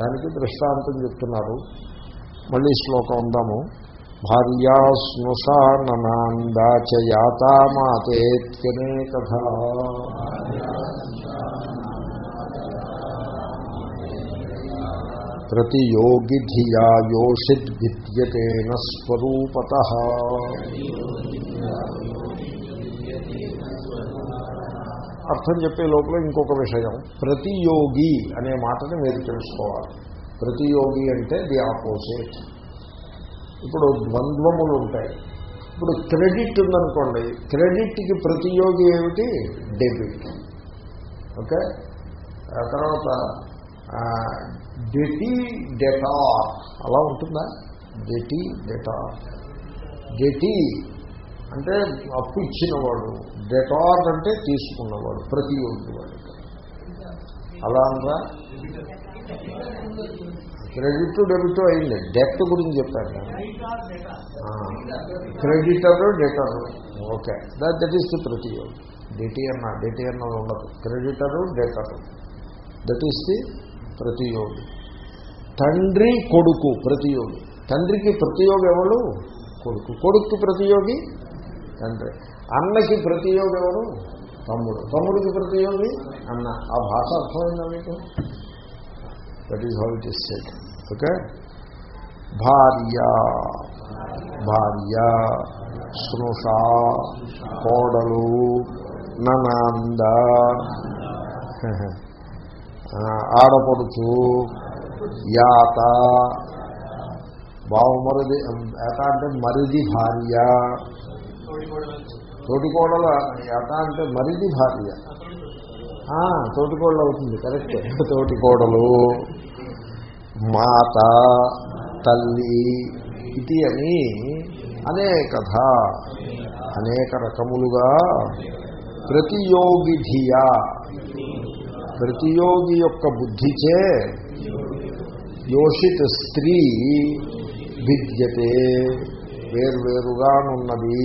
దానికి దృష్టాంతం చెప్తున్నారు. మళ్ళీ శ్లోకం ఉందాము. భార్యా స్నుషా మాతేత్యనే కథ ప్రతియోగి ధియా యోషిద్ విద్యతేన స్వరూపత. అర్థం చెప్పే లోపల ఇంకొక విషయం. ప్రతియోగి అనే మాటని మీరు తెలుసుకోవాలి. ప్రతియోగి అంటే ది ఆపోజిట్ ఇప్పుడు ద్వంద్వములు ఉంటాయి. ఇప్పుడు క్రెడిట్ ఉందనుకోండి క్రెడిట్కి ప్రతియోగి ఏమిటి? డెబిట్. ఓకే? తర్వాత డెటీ డెటా అలా ఉంటుందా? డెటీ డెటా డెటీ అంటే అప్పు ఇచ్చినవాడు. డెటార్ అంటే తీసుకున్నవాడు ప్రతియోగి వాడు. అలా అనరా క్రెడిట్ డెబిట్ అయింది. డెట్ గురించి చెప్పాను creditor debtor. Okay. That that is the ప్రతియోగి డెటి అన్న ఉండదు creditor debtor. That is the ప్రతియోగి తండ్రి కొడుకు ప్రతియోగి తండ్రికి ప్రతియోగి ఎవరు? కొడుకు. కొడుకు ప్రతియోగి తండ్రి. అన్నకి ప్రతియోగి ఎవరు? తమ్ముడు. తమ్ముడికి ప్రతియోగి అన్న. ఆ భాష అర్థమైందా మీకు? That is how it is set okay భార్య. భార్య. శృష కోడలు. ననాంద. ఆడపడుచు. యాత. బావమరిది యాత అంటే మరిది భార్య. తోటికోడల యాత అంటే మరిది భార్య. తోటికోడలు అవుతుంది కరెక్టే. తోటికోడలు మాత తల్లి ఇది అని అనేకథ అనేక రకములుగా ప్రతియోగి ధియా ప్రతియోగి యొక్క బుద్ధిచే యోషిత స్త్రీ విద్యతే వేర్వేరుగానున్నది.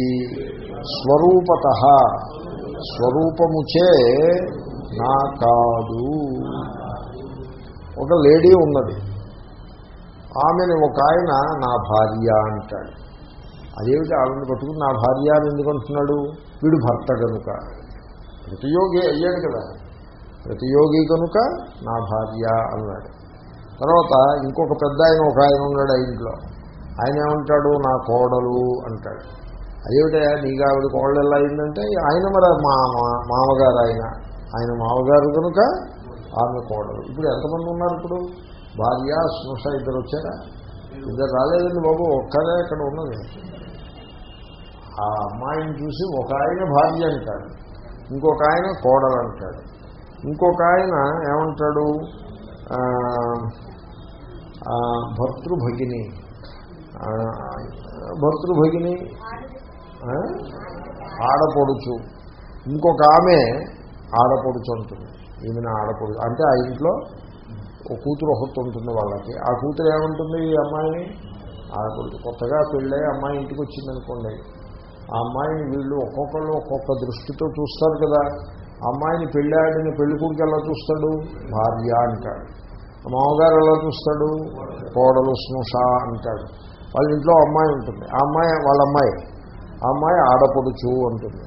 స్వరూపత. స్వరూపముచే నా కాదు. ఒక లేడీ ఉన్నది. ఆమెను ఒక ఆయన నా భార్య అంటాడు. అదేమిటి ఆవిడని పట్టుకుని నా భార్య అని ఎందుకు అంటున్నాడు? వీడు భర్త కనుక ప్రతియోగి అయ్యాడు కదా. ప్రతియోగి కనుక నా భార్య అన్నాడు. తర్వాత ఇంకొక పెద్ద ఆయన ఒక ఆయన ఉన్నాడు ఆ ఇంట్లో. ఆయన ఏమంటాడు? నా కోడలు అంటాడు. అదేమిటయా నీకు ఆవిడ కోళ్ళు ఎలా అయిందంటే ఆయన మరి మా మామగారు ఆయన. ఆయన మామగారు కనుక ఆమె కోడలు. ఇప్పుడు ఎంతమంది ఉన్నారు ఇప్పుడు? భార్య స్నుష ఇద్దరు వచ్చారా? ఇద్దరు రాలేదండి బాబు ఒక్కరే ఇక్కడ ఉన్నది. ఆ అమ్మాయిని చూసి ఒక ఆయన భార్య అంటాడు ఇంకొక ఆయన కోడలు అంటాడు. ఇంకొక ఆయన ఏమంటాడు? భర్తృభగిని. భర్తృభగిని ఆడపడుచు. ఇంకొక ఆమె ఆడపడుచు అంటుంది. ఈమెన ఆడపడుచు. అంటే ఆ ఇంట్లో ఒక కూతురు ఒకటి ఉంటుంది వాళ్ళకి. ఆ కూతురు ఏమంటుంది ఈ అమ్మాయిని? ఆడపడుచు. కొత్తగా పెళ్ళై అమ్మాయి ఇంటికి వచ్చిందనుకోండి. ఆ అమ్మాయిని వీళ్ళు ఒక్కొక్కళ్ళు ఒక్కొక్క దృష్టితో చూస్తారు కదా. అమ్మాయిని పెళ్ళాడిన పెళ్ళి కొడుకు ఎలా చూస్తాడు? భార్య అంటాడు. మామగారు ఎలా చూస్తాడు? కోడలు స్నుష అంటాడు. వాళ్ళ ఇంట్లో అమ్మాయి ఉంటుంది. ఆ అమ్మాయి వాళ్ళ అమ్మాయి. ఆ అమ్మాయి ఆడపడుచు అంటుంది.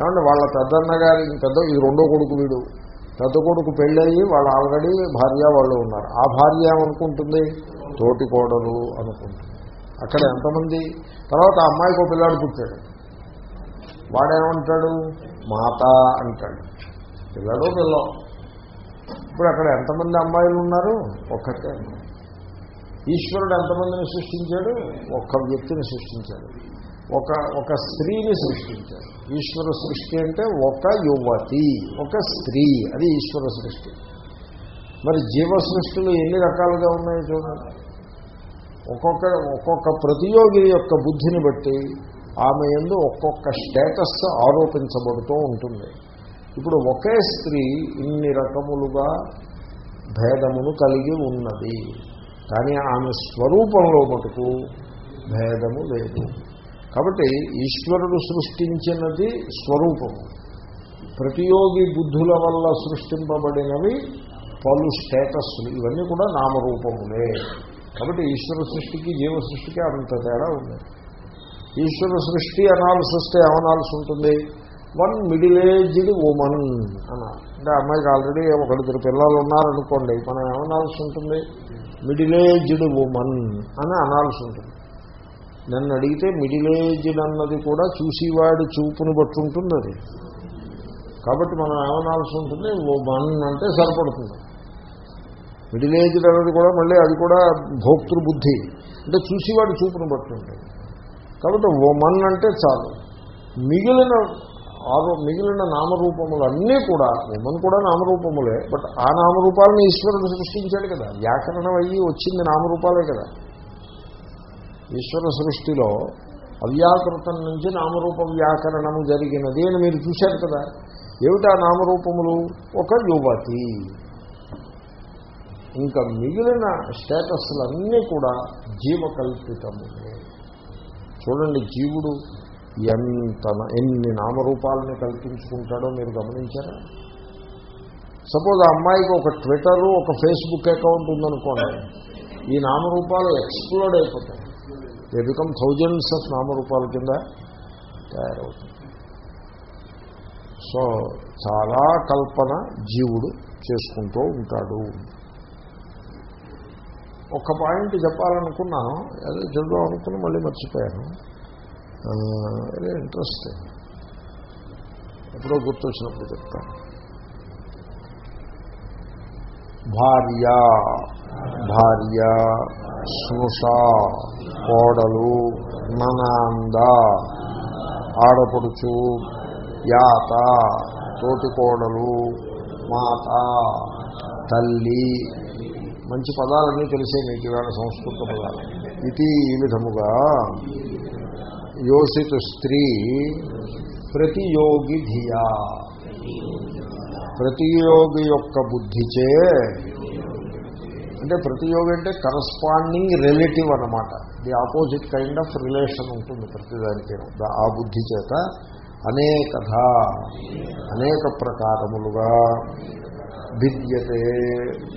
ఏమంటే వాళ్ళ పెద్దన్న గారి పెద్ద ఈ రెండో కొడుకు వీడు. పెద్ద కొడుకు పెళ్ళయ్యి వాళ్ళు ఆల్రెడీ భార్య వాళ్ళు ఉన్నారు. ఆ భార్య ఏమనుకుంటుంది? తోటి కోడలు అనుకుంటుంది. అక్కడ ఎంతమంది? తర్వాత ఆ అమ్మాయికి ఒక పిల్లాడు పుట్టాడు. వాడేమంటాడు? మాత అంటాడు. పిల్లడో పిల్ల. ఇప్పుడు అక్కడ ఎంతమంది అమ్మాయిలు ఉన్నారు? ఒక్కటే ఈశ్వరుడు ఎంతమందిని సృష్టించాడు? ఒక్క వ్యక్తిని సృష్టించాడు. ఒక ఒక స్త్రీని సృష్టించాడు ఈశ్వర సృష్టి అంటే ఒక యువతి ఒక స్త్రీ. అది ఈశ్వర సృష్టి. మరి జీవ సృష్టిలు ఎన్ని రకాలుగా ఉన్నాయో చూడండి. ఒక్కొక్క ఒక్కొక్క ప్రతియోగి యొక్క బుద్ధిని బట్టి ఆమె ఎందు ఒక్కొక్క స్టేటస్ ఆరోపించబడుతూ ఉంటుంది. ఇప్పుడు ఒకే స్త్రీ ఇన్ని రకములుగా భేదమును కలిగి ఉన్నది. కానీ ఆమె స్వరూపంలో మటుకు భేదము లేదు. కాబట్టి ఈశ్వరుడు సృష్టించినది స్వరూపము ప్రతియోగి బుద్ధుల వల్ల సృష్టింపబడినవి పలు స్టేటస్లు. ఇవన్నీ కూడా నామరూపములే. కాబట్టి ఈశ్వర సృష్టికి జీవ సృష్టికి అంత తేడా ఉంది. ఈశ్వర సృష్టి అనాల్సి ఏమనాల్సి ఉంటుంది? వన్ మిడిల్ ఏజ్డ్ ఉమన్ అనాలి. అంటే అమ్మాయికి ఆల్రెడీ ఒకరిద్దరు పిల్లలు ఉన్నారనుకోండి మనం ఏమనాల్సి ఉంటుంది? మిడిల్ ఏజ్డ్ ఉమన్ అని అనాల్సి ఉంటుంది. నన్ను అడిగితే మిడిల్ ఏజ్డ్ అన్నది కూడా చూసేవాడు చూపును బట్టి ఉంటుంది అది కాబట్టి మనం ఏమనాల్సి ఉంటుంది? ఓ మన్ అంటే సరిపడుతుంది. మిడిల్ ఏజ్డ్ అన్నది కూడా మళ్ళీ అది కూడా భోక్తృబుద్ధి అంటే చూసేవాడు చూపును బట్టి ఉంటుంది కాబట్టి ఓ మన్ అంటే చాలు. మిగిలిన ఆరో మిగిలిన నామరూపములు అన్నీ కూడా ఉమన్ కూడా నామరూపములే బట్ ఆ నామరూపాలను ఈశ్వరుడు సృష్టించాడు కదా. వ్యాకరణం అయ్యి వచ్చింది నామరూపాలే కదా. ఈశ్వర సృష్టిలో అవ్యాకృతం నుంచి నామరూప వ్యాకరణము జరిగినది అని మీరు చూశారు కదా. ఏమిటా నామరూపములు? ఒక యువతి. ఇంకా మిగిలిన స్టేటస్లన్నీ కూడా జీవకల్పితములే. చూడండి జీవుడు ఎంత ఎన్ని నామరూపాలని కల్పించుకుంటాడో మీరు గమనించారా? సపోజ్ ఆ అమ్మాయికి ఒక ట్విట్టరు ఒక ఫేస్బుక్ అకౌంట్ ఉందనుకోండి ఈ నామరూపాలు ఎక్స్ప్లోడ్ అయిపోతాయి. దే బికమ్ థౌజండ్స్ ఆఫ్ నామరూపాల కింద తయారవుతుంది సో చాలా కల్పన జీవుడు చేసుకుంటూ ఉంటాడు. ఒక పాయింట్ చెప్పాలనుకున్నాను అదే చెప్దాం అనుకుని మళ్ళీ మర్చిపోయాను. అదే ఇంట్రెస్టింగ్ ఎప్పుడో గుర్తొచ్చినప్పుడు చెప్తాను. భార్య భార్య స్నుష కోడలు ననాంద ఆడపడుచు యాత తోటి కోడలు మాత తల్లి. మంచి పదాలన్నీ తెలిసే మీకు ఇవాళ సంస్కృత పదాలు. ఇది ఈ విధముగా యోషితు స్త్రీ ప్రతియోగి ధియా. ప్రతియోగి యొక్క బుద్ధిచే అంటే ప్రతియోగి అంటే కరస్పాండింగ్ రిలేటివ్ అనమాట the opposite kind of relation ఉంటుంది ప్రతిదానికి ఆ బుద్ధి చేత అనేకథ అనేక ప్రకారములుగా భిద్యతే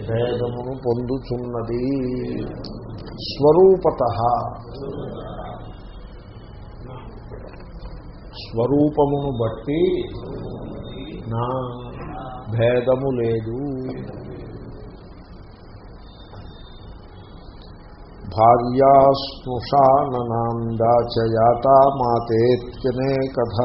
భేదమును పొందుచున్నది. స్వరూపత. స్వరూపమును బట్టి నా భేదము లేదు. భార్యాస్నుషానందాచయాత మాతేత్యనే కథ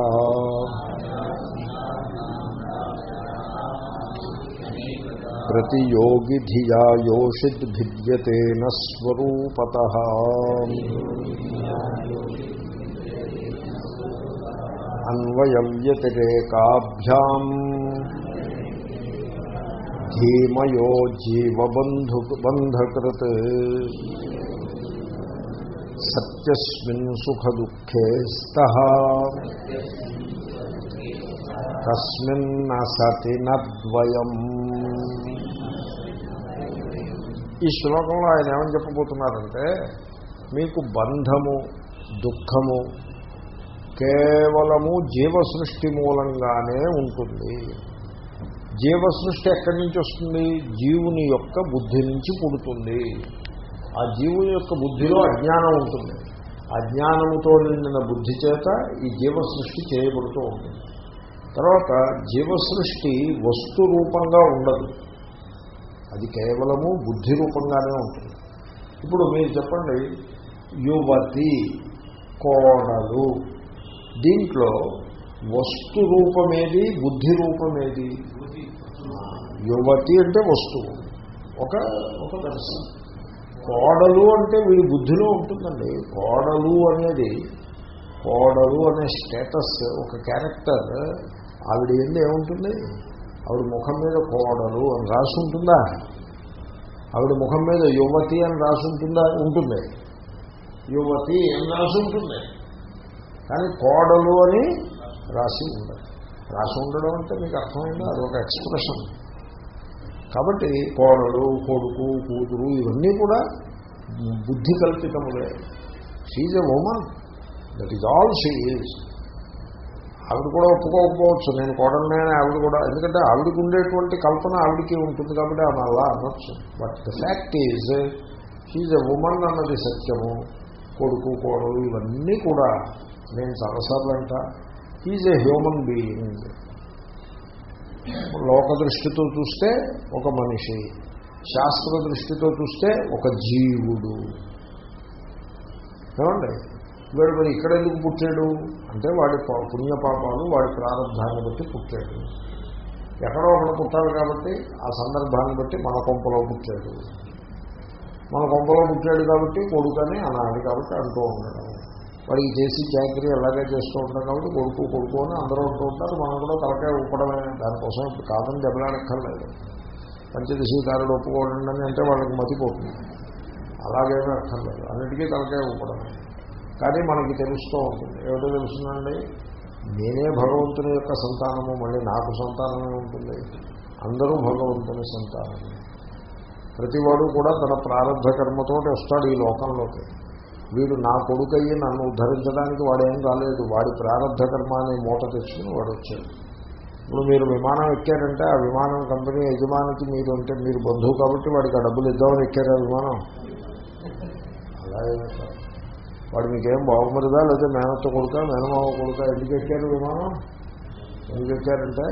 ప్రతియోగి ధియా యోషిద్భిద్యతేన స్వరూపత. అన్వయవ్యతిరేకాభ్యాం ధీమయో జీవబంధు బంధకృత్. సత్యస్మిన్ సుఖదుఃఖే స్థ తస్మిన్న సతి నద్వయం ఈ శ్లోకంలో ఆయన ఏమని చెప్పబోతున్నారంటే మీకు బంధము దుఃఖము కేవలము జీవసృష్టి మూలంగానే ఉంటుంది. జీవసృష్టి ఎక్కడి నుంచి వస్తుంది? జీవుని యొక్క బుద్ధి నుంచి పుడుతుంది. ఆ జీవుని యొక్క బుద్ధిలో అజ్ఞానం ఉంటుంది. అజ్ఞానముతో నిండిన బుద్ధి చేత ఈ జీవసృష్టి చేయబడుతూ ఉంటుంది. తర్వాత జీవసృష్టి వస్తు రూపంగా ఉండదు. అది కేవలము బుద్ధి రూపంగానే ఉంటుంది. ఇప్పుడు మీరు చెప్పండి యువతి కోడలు దీంట్లో వస్తు రూపమేది బుద్ధి రూపమేది? యువతి అంటే వస్తువు. ఒక ఒక దర్శనం. కోడలు అంటే వీడి బుద్ధిలో ఉంటుందండి. కోడలు అనేది కోడలు అనే స్టేటస్ ఒక క్యారెక్టర్ ఆవిడ ఏంది ఏముంటుంది? ఆవిడ ముఖం మీద కోడలు అని రాసి ఉంటుందా? ఆవిడ ముఖం మీద యువతి అని రాసి ఉంటుందా? ఉంటుంది. యువతి అని రాసి ఉంటుంది. కానీ కోడలు అని రాసి ఉండదు. రాసి ఉండడం అంటే మీకు అర్థమైందా? అదొక ఎక్స్ప్రెషన్. కాబట్టి కోడలు కొడుకు కూతురు ఇవన్నీ కూడా బుద్ధి కల్పితములే. She's a woman that is all she's ఆవిడ కూడా ఒప్పుకోకపోవచ్చు. నేను కోడలనే ఆవిడ కూడా. ఎందుకంటే ఆవిడకి ఉండేటువంటి కల్పన ఆవిడకి ఉంటుంది కాబట్టి ఆమె అలా అనొచ్చు. But the fact is he's a woman అన్నది సత్యము. కొడుకు కోడలు ఇవన్నీ కూడా నేను సరసర్లంట is he's a human being లోక దృష్టితో చూస్తే ఒక మనిషి శాస్త్ర దృష్టితో చూస్తే ఒక జీవుడు. ఏమండి? వీడు మరి ఇక్కడ ఎందుకు పుట్టాడు? అంటే వాడి పా- పుణ్యపాపాలు వాడి ప్రారంభాన్ని బట్టి పుట్టాడు. ఎక్కడో ఒకడు పుట్టాలి కాబట్టి ఆ సందర్భాన్ని బట్టి మన కొంపలో పుట్టాడు. మన కొంపలో పుట్టాడు కాబట్టి కొడుకని అనాలి కాబట్టి అంటూ ఉన్నాడు. వాడికి చేసి చాకరీ అలాగే చేస్తూ ఉంటాం కాబట్టి కొడుకు కొడుకు అని అందరూ ఉంటూ ఉంటారు. మనం కూడా తలకాయ ఊపడమే. దానికోసం ఇప్పుడు కాదని దెబ్బలాడక్కర్లేదు. పంచదశీకారుడు ఒప్పుకోవడం అంటే వాళ్ళకి మతిపోతుంది అలాగేమీ అక్కర్లేదు. అన్నిటికీ తలకాయ ఊపడమే. కానీ మనకి తెలుస్తూ ఉంటుంది. ఏమిటో తెలుస్తుందండి? నేనే భగవంతుని యొక్క సంతానము మళ్ళీ నాకు సంతానమే ఉంటుంది. అందరూ భగవంతుని సంతానమే. ప్రతివాడు కూడా తన ప్రారంభ కర్మతోటి వస్తాడు ఈ లోకంలోకి. వీడు నా కొడుకయ్యి నన్ను ఉద్ధరించడానికి వాడేం రాలేదు. వాడి ప్రారంభ కర్మ అనే మూట తెచ్చుకుని వాడు వచ్చాడు ఇప్పుడు మీరు విమానం ఎక్కారంటే ఆ విమానం కంపెనీ యజమానికి మీరు అంటే మీరు బంధువు కాబట్టి వాడికి ఆ డబ్బులు ఇద్దామని ఎక్కారా విమానం? అలాగే వాడు మీకేం బాగుమరిదా లేదా మేనత్త కొడుక మేనమావ కొడుక ఎందుకు ఎక్కారు విమానం? ఎందుకు ఎక్కారంటే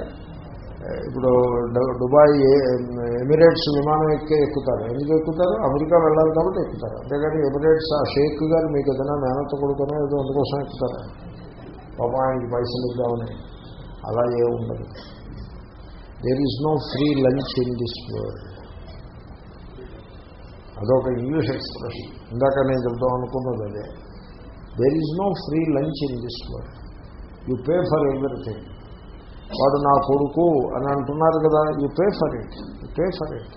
ఇప్పుడు దుబాయ్ ఏ- ఎమిరేట్స్ విమానం ఎక్కే ఎక్కుతారు. ఎందుకు ఎక్కుతారు? అమెరికా వెళ్ళాలి కాబట్టి ఎక్కుతారు. అంతేగాని ఎమిరేట్స్ ఆ షేక్ గారు మీకు ఏదైనా మేనత్త కొడుకునో ఏదో అందుకోసం ఎక్కుతారు. పాప ఆయనకి పైసలు ఇద్దామని. అలా ఏ ఉండదు. There is no free lunch in this world అదొక ఇంగ్లీష్ ఎక్స్ప్రెషన్ ఇందాక నేను చెప్దాం అనుకున్నది అదే. There is no free lunch in this world you pay for everything వాడు నా కొడుకు అని అంటున్నారు కదా you pay for it you pay for it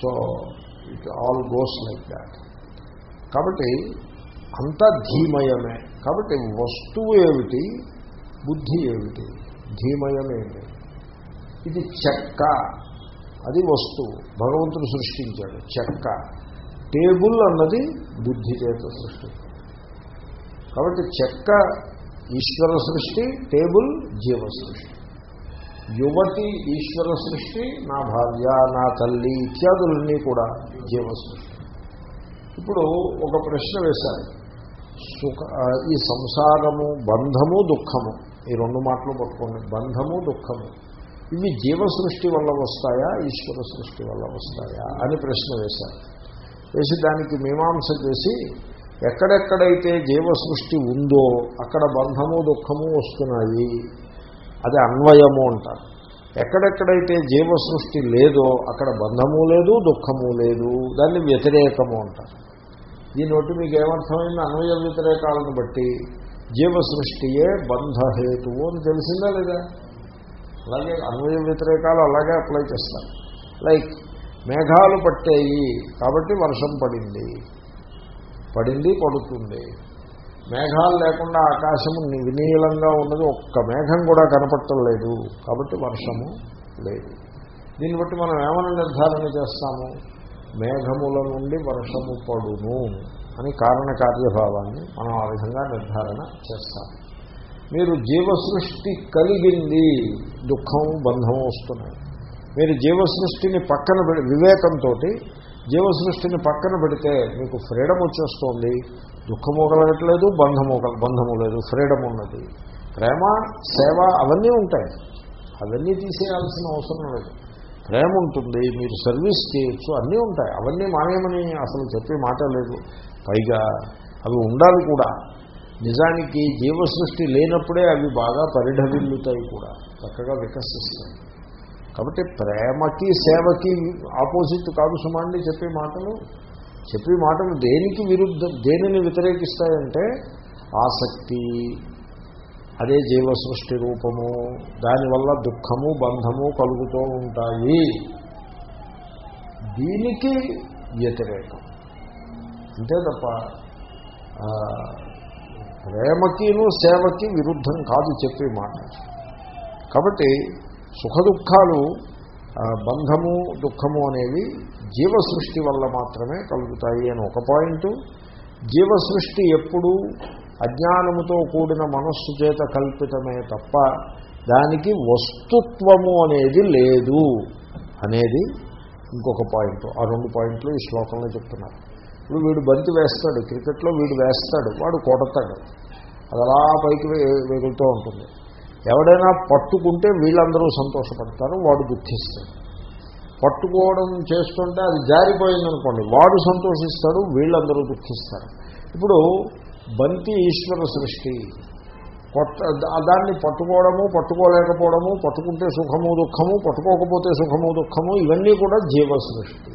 so it all goes like that కాబట్టి అంతా ధీమయమే. కాబట్టి వస్తువు ఏమిటి? బుద్ధి ఏమిటి? ధీమయమేమి ఇది చెక్క. అది వస్తువు. భగవంతుడు సృష్టించాడు చెక్క. టేబుల్ అన్నది బుద్ధి చేత సృష్టి కాబట్టి చెక్క ఈశ్వర సృష్టి టేబుల్ జీవ సృష్టి. యువతి ఈశ్వర సృష్టి నా భార్య నా తల్లి ఇత్యాదులన్నీ కూడా జీవ సృష్టి. ఇప్పుడు ఒక ప్రశ్న వేశారు. సుఖ ఈ సంసారము బంధము దుఃఖము. ఈ రెండు మాటలు పట్టుకోండి. బంధము దుఃఖము. ఇవి జీవ సృష్టి వల్ల వస్తాయా ఈశ్వర సృష్టి వల్ల వస్తాయా అని ప్రశ్న వేశారు. వేసి దానికి మీమాంస చేసి ఎక్కడెక్కడైతే జీవ సృష్టి ఉందో అక్కడ బంధము దుఃఖము వస్తున్నాయి. అది అన్వయము అంటారు. ఎక్కడెక్కడైతే జీవ సృష్టి లేదో అక్కడ బంధము లేదు దుఃఖము లేదు దాన్ని వ్యతిరేకము అంటారు. దీని బట్టి మీకు ఏమర్థమైంది? అన్వయ వ్యతిరేకాలను బట్టి జీవ సృష్టియే బంధహేతువు అని తెలిసిందా లేదా? అలాగే అన్వయ వ్యతిరేకాలు అలాగే అప్లై చేస్తారు. లైక్ మేఘాలు పట్టేయి కాబట్టి వర్షం పడింది. పడింది పడుతుంది. మేఘాలు లేకుండా ఆకాశము వినీలంగా ఉన్నది. ఒక్క మేఘం కూడా కనపడటం లేదు. కాబట్టి వర్షము లేదు. దీన్ని బట్టి మనం ఏమైనా నిర్ధారణ చేస్తాము? మేఘముల నుండి వర్షము పడును అని కారణకార్యభావాన్ని మనం ఆ విధంగా నిర్ధారణ చేస్తాం మీరు జీవసృష్టి కలిగింది దుఃఖం బంధం వస్తున్నాయి. మీరు జీవసృష్టిని పక్కన వివేకంతో జీవసృష్టిని పక్కన పెడితే మీకు ఫ్రీడమ్ వచ్చేస్తోంది. దుఃఖము కలగట్లేదు బంధము బంధము లేదు ఫ్రీడమ్ ఉన్నది. ప్రేమ సేవ అవన్నీ ఉంటాయి. అవన్నీ తీసేయాల్సిన అవసరం లేదు. ప్రేమ ఉంటుంది మీరు సర్వీస్ చేయొచ్చు అన్నీ ఉంటాయి. అవన్నీ మానేయమని అసలు చెప్పే మాట లేదు. పైగా అవి ఉండాలి కూడా. నిజానికి జీవసృష్టి లేనప్పుడే అవి బాగా పరిఢవిల్లుతాయి కూడా. చక్కగా వికసిస్తాయి. కాబట్టి ప్రేమకి సేవకి ఆపోజిట్ కాదు సుమాండి చెప్పే మాటలు. చెప్పే మాటలు దేనికి విరుద్ధం దేనిని వ్యతిరేకిస్తాయంటే ఆసక్తి అదే జీవ సృష్టి రూపము దానివల్ల దుఃఖము బంధము కలుగుతూ ఉంటాయి. దీనికి వ్యతిరేకం. అంతే తప్ప ప్రేమకిను సేవకి విరుద్ధం కాదు చెప్పే మాట. కాబట్టి సుఖ దుఃఖాలు బంధము దుఃఖము అనేవి జీవ సృష్టి వల్ల మాత్రమే కలుగుతాయి అని ఒక పాయింట్. జీవ సృష్టి ఎప్పుడు అజ్ఞానముతో కూడిన మనస్సు చేత కల్పితమే తప్ప దానికి వస్తుత్వము అనేది లేదు అనేది ఇంకొక పాయింట్. ఆ రెండు పాయింట్లు ఈ శ్లోకంలో చెప్తున్నారు. ఇప్పుడు వీడు బంతి వేస్తాడు క్రికెట్లో వీడు వేస్తాడు వాడు కొడతాడు. అది అలా పైకి వెగులుతూ ఉంటుంది. ఎవడైనా పట్టుకుంటే వీళ్ళందరూ సంతోషపడతారు వాడు దుఃఖిస్తాడు. పట్టుకోవడం చేస్తుంటే అది జారిపోయిందనుకోండి వాడు సంతోషిస్తాడు వీళ్ళందరూ దుఃఖిస్తారు. ఇప్పుడు బంతి ఈశ్వర సృష్టి. కొట్ట దాన్ని పట్టుకోవడము పట్టుకోలేకపోవడము పట్టుకుంటే సుఖము దుఃఖము పట్టుకోకపోతే సుఖము దుఃఖము ఇవన్నీ కూడా జీవ సృష్టి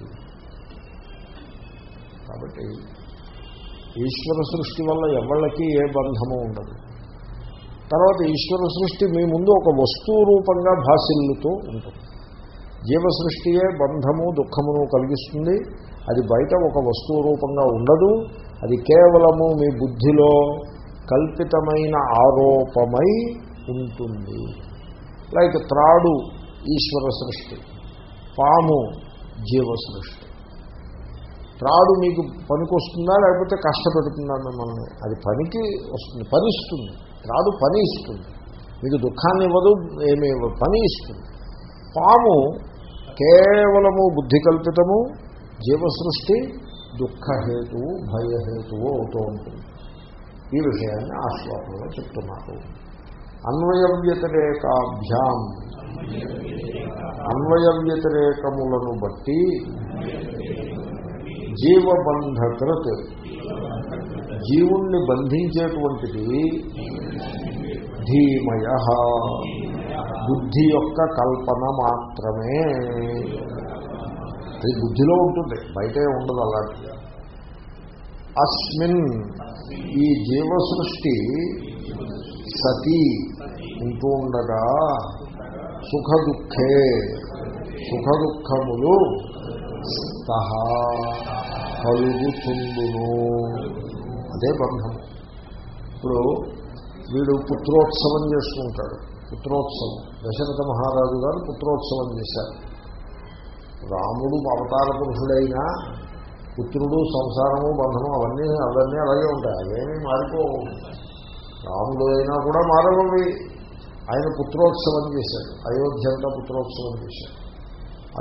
కాబట్టి ఈశ్వర సృష్టి వల్ల ఎవళ్ళకి ఏ బంధము ఉండదు. తర్వాత ఈశ్వర సృష్టి మీ ముందు ఒక వస్తువు రూపంగా భాసిల్లుతూ ఉంటుంది. జీవ సృష్టియే బంధము దుఃఖమును కలిగిస్తుంది. అది బయట ఒక వస్తువు రూపంగా ఉండదు. అది కేవలము మీ బుద్ధిలో కల్పితమైన ఆరోపమై ఉంటుంది. లైక్ త్రాడు ఈశ్వర సృష్టి పాము జీవ సృష్టి త్రాడు మీకు పనికొస్తుందా లేకపోతే కష్టపెడుతుందా మిమ్మల్ని? అది పనికి వస్తుంది పనిస్తుంది. త్రాడు పని ఇస్తుంది. మీకు దుఃఖాన్ని ఇవ్వదు ఏమి పని ఇస్తుంది. పాము కేవలము బుద్ధి కల్పితము జీవసృష్టి దుఃఖహేతువు భయహేతువు అవుతూ ఉంటుంది. ఈ విషయాన్ని ఆ శ్లోకంలో చెప్తున్నారు. అన్వయ వ్యతిరేకాభ్యాం అన్వయ వ్యతిరేకములను బట్టి జీవబంధకృత్. జీవుణ్ణి బంధించేటువంటిది ధీమయ బుద్ధి యొక్క కల్పన మాత్రమే. అది బుద్ధిలో ఉంటుంది బయటే ఉండదు అలాంటిది. అస్మిన్ ఈ జీవ సృష్టి సతి ఉంటూ ఉండగా సుఖ దుఃఖే సుఖ దుఃఖములు సహా కలుగుతుందును అదే బంధం. ఇప్పుడు వీడు పుత్రోత్సవం చేసుకుంటాడు పుత్రోత్సవం. దశరథ మహారాజు గారు పుత్రోత్సవం చేశారు. రాముడు అవతార పురుషుడైనా పుత్రుడు సంసారము బంధము అవన్నీ అవన్నీ అలాగే ఉంటాయి. అవేమీ మారిపోవు. రాముడు అయినా కూడా మారవవి ఆయన పుత్రోత్సవం చేశాడు. అయోధ్య అంతా పుత్రోత్సవం చేశాడు.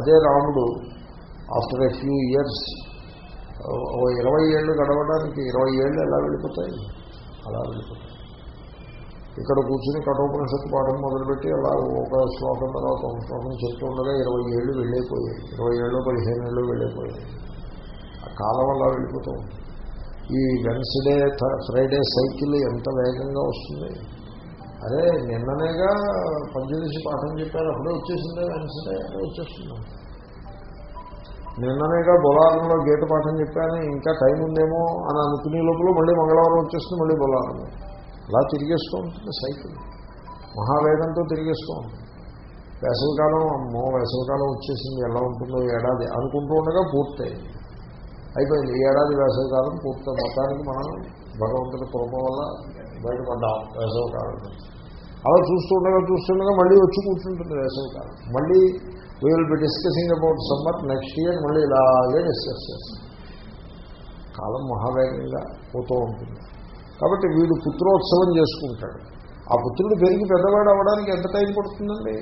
అదే రాముడు ఆఫ్టర్ ఎ ఫ్యూ ఇయర్స్ ఓ ఇరవై ఏళ్ళు గడవడానికి ఇరవై ఏళ్ళు ఎలా వెళ్ళిపోతాయి? అలా వెళ్ళిపోతాయి. ఇక్కడ కూర్చుని కఠోపనిషత్తు పాఠం మొదలుపెట్టి అలా ఒక శ్లోకం తర్వాత ఒక శ్లోకం చెప్తూ ఉండగా ఇరవై ఏళ్ళు వెళ్ళైపోయాయి. ఇరవై ఏళ్ళు పదిహేను ఏళ్ళు వెళ్ళిపోయాయి. ఆ కాలం అలా వెళ్ళిపోతూ ఈ వెన్స్డే ఫ్రైడే సైకిల్ ఎంత వేగంగా వస్తుంది? అదే నిన్ననేగా పంచదశి పాఠం చెప్పారు అప్పుడే వచ్చేసిందే వెన్స్డే అదే వచ్చేస్తున్నాం నిన్ననేగా బొలారంలో గీత పాఠం చెప్పాను ఇంకా టైం ఉందేమో అని అనుకునే లోపల మళ్ళీ మంగళవారం వచ్చేస్తుంది మళ్ళీ బొలారం. అలా తిరిగేస్తూ ఉంటుంది సైకిల్. మహావేగంతో తిరిగేస్తూ ఉంటుంది. వేసవికాలం అమ్మో వేసవికాలం వచ్చేసింది ఎలా ఉంటుందో ఏడాది అనుకుంటూ ఉండగా పూర్తయింది అయిపోయింది ఏడాది వేసవికాలం పూర్తి మొత్తానికి మనం భగవంతుడి కృప వల్ల బయటపడ్డాం వేసవికాలం అలా చూస్తుండగా చూస్తుండగా మళ్ళీ వచ్చి కూర్చుంటుంది వేసవికాలం. మళ్ళీ we will be discussing about summer next year మళ్ళీ ఇలాగే డిస్కస్ చేస్తాం. కాలం మహావేగంగా పోతూ ఉంటుంది. కాబట్టి వీడు పుత్రోత్సవం చేసుకుంటాడు. ఆ పుత్రుడు పెరిగి పెద్దవాడు అవ్వడానికి ఎంత టైం పడుతుందండి?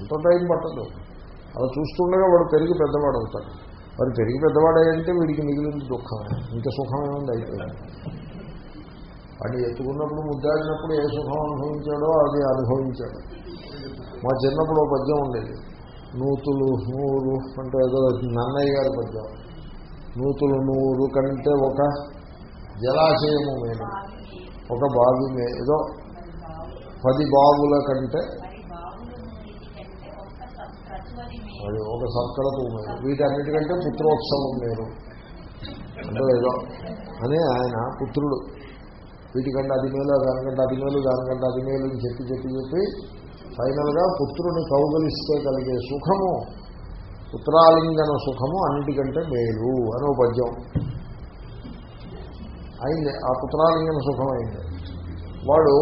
ఎంతో టైం పట్టదు. అలా చూస్తుండగా వాడు పెరిగి పెద్దవాడు అవుతాడు. వాడు పెరిగి పెద్దవాడంటే వీడికి మిగిలింది దుఃఖమే ఇంకా సుఖమే ఉంది అయిపోయింది వాడిని ఎత్తుకున్నప్పుడు ముద్దాడినప్పుడు ఏ సుఖం అనుభవించాడో అది అనుభవించాడు. మా చిన్నప్పుడు ఒక పద్యం ఉండేది. నూతులు నూరు అంటే ఏదో నన్నయ్య గారి పద్యం నూతులు నూరు కంటే ఒక జలాశయము మేము ఒక బావి ఏదో పది బావుల కంటే అది ఒక సర్కలకు మీరు వీటన్నిటికంటే పుత్రోత్సవం మీరు అంటే ఏదో అని ఆయన పుత్రుడు. వీటికంటే అది మేలు దానికంటే అది మేలు దానికంటే అది మేలు అని చెప్పి చెప్పి చెప్పి ఫైనల్గా పుత్రుని కౌగలిస్తే కలిగే సుఖము పుత్రాలింగన సుఖము అన్నిటికంటే మేలు అనే పద్యం. అయింది. ఆ పుత్రాలింగన సుఖం అయింది. వాడు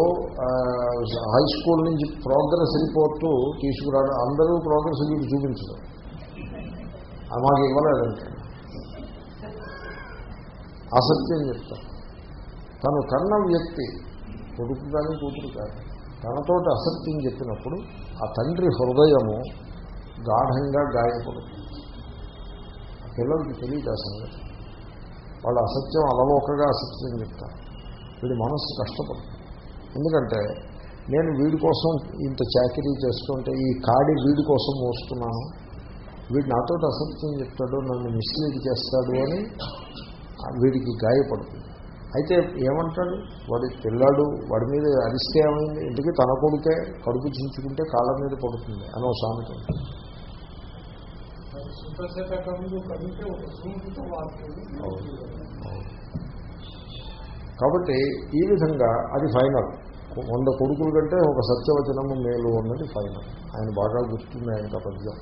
హై స్కూల్ నుంచి ప్రోగ్రెస్ రిపోర్టు తీసుకురాడు. అందరూ ప్రోగ్రెస్ రిపోర్ట్ చూపించడం మాకు ఇవ్వలేదంటే అసత్యం చెప్తాను తను కన్న వ్యక్తి కొడుకు కానీ కూతురు కానీ తనతోటి అసత్యం చెప్పినప్పుడు ఆ తండ్రి హృదయము గాఢంగా గాయపడుతుంది. పిల్లలకి తెలియదు ఆ సంగతి. వాళ్ళు అసత్యం అలవోకగా అసత్యం చెప్తారు. వీడి మనస్సు కష్టపడుతుంది. ఎందుకంటే నేను వీడి కోసం ఇంత చాకరీ చేస్తుంటే ఈ కాడి వీడి కోసం మోస్తున్నాను. వీడు నాతో అసత్యం చెప్తాడు నన్ను మిస్లీడ్ చేస్తాడు అని వీడికి గాయపడుతుంది. అయితే ఏమంటాడు? వాడి పిల్లాడు వాడి మీద అరిస్తే ఏమైంది? ఇంటికి తన కొడుకే కడుపు చించుకుంటే కాళ్ళ మీద పడుతుంది అనో సామెత ఉంటుంది. కాబట్టి ఈ విధంగా అది ఫైనల్. వంద కొడుకుల కంటే ఒక సత్యవచనము మేలు అన్నది ఫైనల్. ఆయన బాగా గుర్తుంది ఆయన పద్యం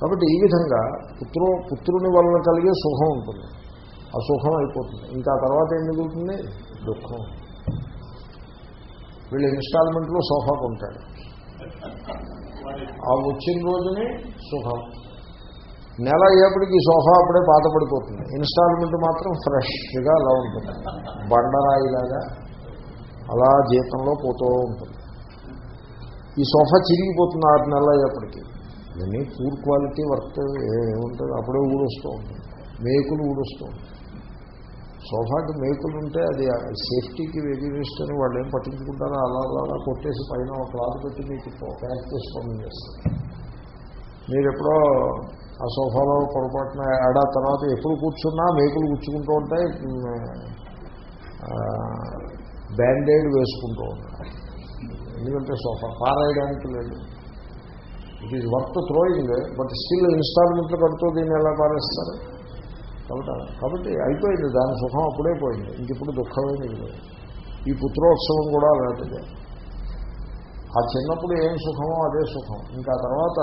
కాబట్టి ఈ విధంగా పుత్రో పుత్రుని వలన కలిగే సుఖం ఉంటుంది. ఆ సుఖం అయిపోతుంది. ఇంకా తర్వాత ఏం మిగులుతుంది? దుఃఖం. వీళ్ళు ఇన్స్టాల్మెంట్లో సోఫా కొంటాడు ఆ వచ్చిన రోజునే సుఖం. నెల అయ్యేప్పటికి సోఫా అప్పుడే బాధపడిపోతుంది ఇన్స్టాల్మెంట్ మాత్రం ఫ్రెష్గా అలా ఉంటుంది. బండరాయిలాగా అలా జీతంలో పోతూ ఉంటుంది. ఈ సోఫా చిరిగిపోతుంది ఆరు నెలలు అయ్యేప్పటికి. ఇవన్నీ పూర్ క్వాలిటీ వర్క్ ఏముంటుంది? అప్పుడే ఊడొస్తూ ఉంటుంది. మేకులు ఊడొస్తూ ఉంటుంది సోఫాకి మేకులు ఉంటే అది సేఫ్టీకి వెజివేస్ట్ అని వాళ్ళు ఏం పట్టించుకుంటారో అలా అలా కొట్టేసి పైన ఒక క్లాత్ పెట్టి మీకు ప్యాక్ చేసి పంపించేస్తారు మీరు ఎప్పుడో ఆ సోఫాలో పొరపాటున ఏడా తర్వాత ఎప్పుడు కూర్చున్నా మేకులు కూర్చుకుంటూ ఉంటాయి బ్యాండేడ్ వేసుకుంటూ ఉంటారు. ఎందుకంటే సోఫా పారేయడానికి లేదు. It is worth throwing but still ఇన్స్టాల్మెంట్లు కడుతూ దీన్ని ఎలా పారేస్తారు? కాబట్టి కాబట్టి అయిపోయింది దాని సుఖం అప్పుడే పోయింది. ఇంక ఇప్పుడు దుఃఖమే మిగిలింది. ఈ పుత్రోత్సవం కూడా అలాంటిదే. ఆ చిన్నప్పుడు ఏం సుఖమో అదే సుఖం. ఇంకా తర్వాత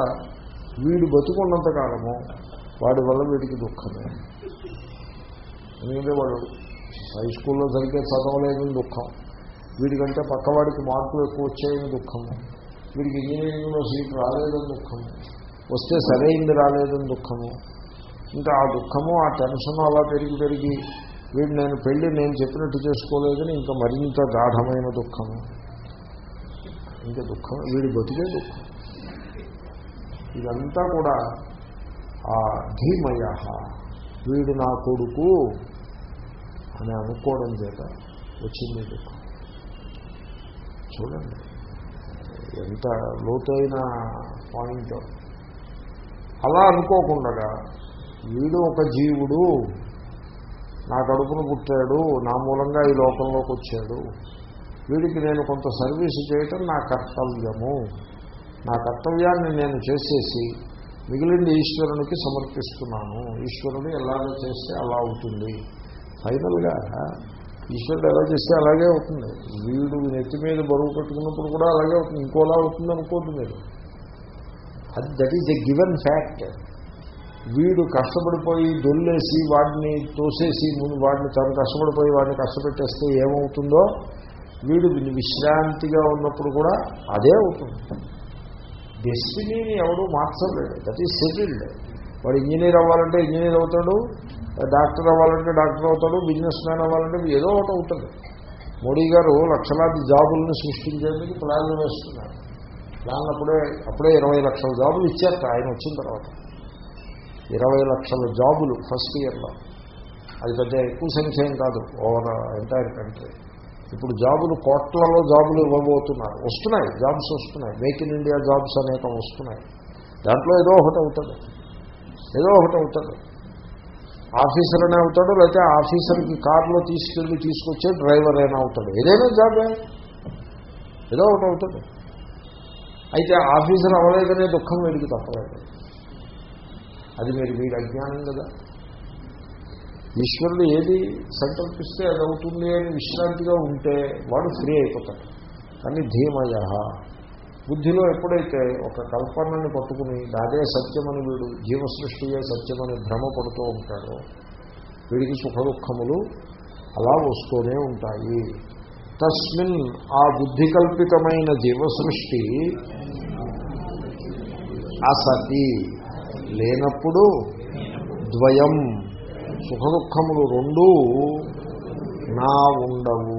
వీడు బతుకున్నంత కాలము వాడి వల్ల వీడికి దుఃఖమే. ఎందుకంటే వాడు హై స్కూల్లో జరిగే చదవలేదని దుఃఖం. వీడికంటే పక్కవాడికి మార్కులు ఎక్కువ వచ్చాయని దుఃఖము. వీడికి ఇంజనీరింగ్లో సీట్ రాలేదని దుఃఖము. వస్తే సరైంది రాలేదని దుఃఖము. ఇంకా ఆ దుఃఖము ఆ టెన్షన్ అలా పెరిగి పెరిగి వీడు నేను పెళ్ళి నేను చెప్పినట్టు చేసుకోలేదని ఇంకా మరింత గాఢమైన దుఃఖము ఇంకా దుఃఖం వీడి బతికే దుఃఖం. ఇదంతా కూడా ఆ ధీమయ. వీడు నా కొడుకు అని అనుకోవడం చేత వచ్చింది దుఃఖం. చూడండి ఎంత లోతైన పాయింట్. అలా అనుకోకుండా వీడు ఒక జీవుడు. నా కడుపును పుట్టాడు. నా మూలంగా ఈ లోకంలోకి వచ్చాడు. వీడికి నేను కొంత సర్వీస్ చేయటం నా కర్తవ్యము. నా కర్తవ్యాన్ని నేను చేసేసి మిగిలింది ఈశ్వరునికి సమర్పిస్తున్నాను. ఈశ్వరుడు ఎలాగ చేస్తే అలా అవుతుంది. ఫైనల్గా ఈశ్వరుడు ఎలా చేస్తే అలాగే అవుతుంది. వీడు నెత్తి మీద బరువు పెట్టుకున్నప్పుడు కూడా అలాగే అవుతుంది. ఇంకోలా అవుతుంది అనుకోద్దు మీరు. అది that is a given fact వీడు కష్టపడిపోయి దొల్లేసి వాడిని తోసేసి ముందు వాడిని తను కష్టపడిపోయి వాడిని కష్టపెట్టేస్తే ఏమవుతుందో వీడు విశ్రాంతిగా ఉన్నప్పుడు కూడా అదే అవుతుంది. డెస్టినీని ఎవడూ మార్చలేడు దట్ ఈజ్ సెటిల్డ్. వాడు ఇంజనీర్ అవ్వాలంటే ఇంజనీర్ అవుతాడు డాక్టర్ అవ్వాలంటే డాక్టర్ అవుతాడు బిజినెస్ మ్యాన్ అవ్వాలంటే ఏదో ఒకటి అవుతుంది. మోడీ గారు లక్షలాది జాబులను సృష్టించేందుకు ప్లాన్లు వేస్తున్నారు. ప్లాన్ అప్పుడే అప్పుడే ఇరవై లక్షల జాబులు ఇచ్చారు ఆయన వచ్చిన తర్వాత. ఇరవై లక్షల జాబులు ఫస్ట్ ఇయర్లో అది పెద్ద ఎక్కువ సంఖ్య ఏం కాదు ఓవర్ ఎంటైర్ కంట్రీ ఇప్పుడు జాబులు కోట్లలో జాబులు ఇవ్వబోతున్నారు. వస్తున్నాయి జాబ్స్ వస్తున్నాయి. మేక్ ఇన్ ఇండియా జాబ్స్ అనేకం వస్తున్నాయి. దాంట్లో ఏదో ఒకటి అవుతుంది. ఏదో ఒకటి అవుతుంది. ఆఫీసర్ అనే అవుతాడు లేకపోతే ఆఫీసర్కి కారులో తీసుకెళ్ళి తీసుకొచ్చే డ్రైవర్ అయినా అవుతాడు. ఏదైనా జాబే ఏదో ఒకటి అవుతుంది. అయితే ఆఫీసర్ అవ్వలేదనే దుఃఖం వీడికి తప్పలేదు. అది మీరు మీరు అజ్ఞానం కదా. ఈశ్వరుడు ఏది సంకల్పిస్తే అది అవుతుంది అని విశ్రాంతిగా ఉంటే వాడు ఫ్రీ అయిపోతాడు. కానీ ధీమయ బుద్ధిలో ఎప్పుడైతే ఒక కల్పనని పట్టుకుని అదే సత్యమని వీడు జీవసృష్టియే సత్యమని భ్రమపడుతూ ఉంటాడో వీడికి సుఖ దుఃఖములు అలా వస్తూనే ఉంటాయి. తస్మిన్ ఆ బుద్ధి కల్పితమైన జీవసృష్టి అసతి లేనప్పుడు ద్వయం సుఖ దుఃఖములు రెండూ నా ఉండవు.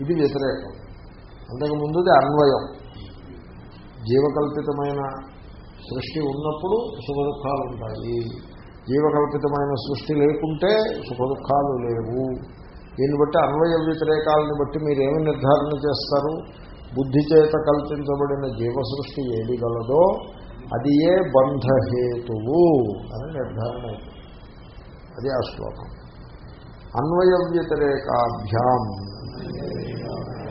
ఇది వ్యతిరేకం. అంతకు ముందుది అన్వయం. జీవకల్పితమైన సృష్టి ఉన్నప్పుడు సుఖ దుఃఖాలు ఉంటాయి జీవకల్పితమైన సృష్టి లేకుంటే సుఖ దుఃఖాలు లేవు. దీన్ని బట్టి అన్వయ వ్యతిరేకాలను బట్టి మీరేమి నిర్ధారణ చేస్తారు? బుద్ధి చేత కల్పించబడిన జీవ సృష్టి ఏది గలదో అది ఏ బంధహేతువు అని నిర్ధారణ అవుతుంది అది ఆ శ్లోకం. అన్వయ వ్యతిరేకాభ్యాం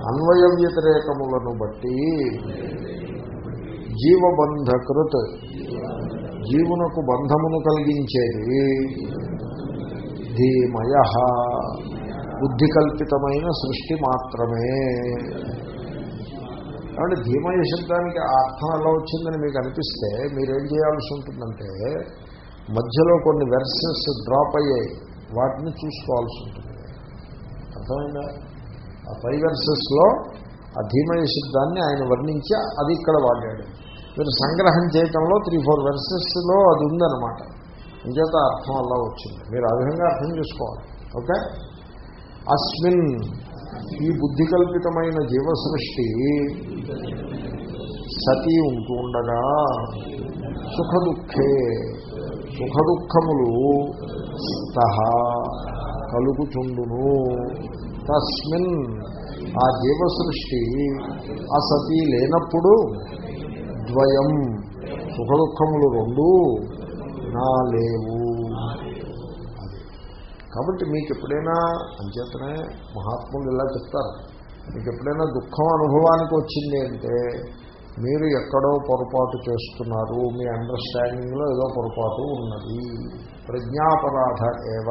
అన్వయ వ్యతిరేకములను బట్టి జీవబంధకృత్ జీవునకు బంధమును కలిగించేది ధీమయ బుద్ధి కల్పితమైన సృష్టి మాత్రమే. కాబట్టి ధీమయ శబ్దానికి ఆ అర్థం ఎలా వచ్చిందని మీకు అనిపిస్తే మీరేం చేయాల్సి ఉంటుందంటే మధ్యలో కొన్ని వెర్సెస్ డ్రాప్ అయ్యాయి. వాటిని చూసుకోవాల్సి ఉంటుంది. అర్థమైందా? ఆ పై వెర్సెస్లో ఆ ధీమయ శబ్దాన్ని ఆయన వర్ణించి అది ఇక్కడ వాడాడు. మీరు సంగ్రహం చేయటంలో త్రీ ఫోర్ వెర్సెస్లో అది ఉందన్నమాట. ఇంచేత అర్థం అలా వచ్చింది. మీరు ఆ విధంగా అర్థం చేసుకోవాలి. ఓకే? అస్మిన్. ఈ బుద్ధి కల్పితమైన జీవ సృష్టి సతీ ఉంటూ ఉండగా సుఖ దుఃఖే సుఖ దుఃఖములు కలుగుచుండును. తస్మిన్ ఆ జీవ సృష్టి సతీ లేనప్పుడు ద్వయం. సుఖ దుఃఖములు రెండు నా లేవు. కాబట్టి మీకు ఎప్పుడైనా అంచేతనే మహాత్ములు ఇలా చెప్తారు. మీకు ఎప్పుడైనా దుఃఖం అనుభవానికి వచ్చింది అంటే మీరు ఎక్కడో పొరపాటు చేస్తున్నారు మీ అండర్స్టాండింగ్లో ఏదో పొరపాటు ఉన్నది. ప్రజ్ఞాపరాధ ఏవ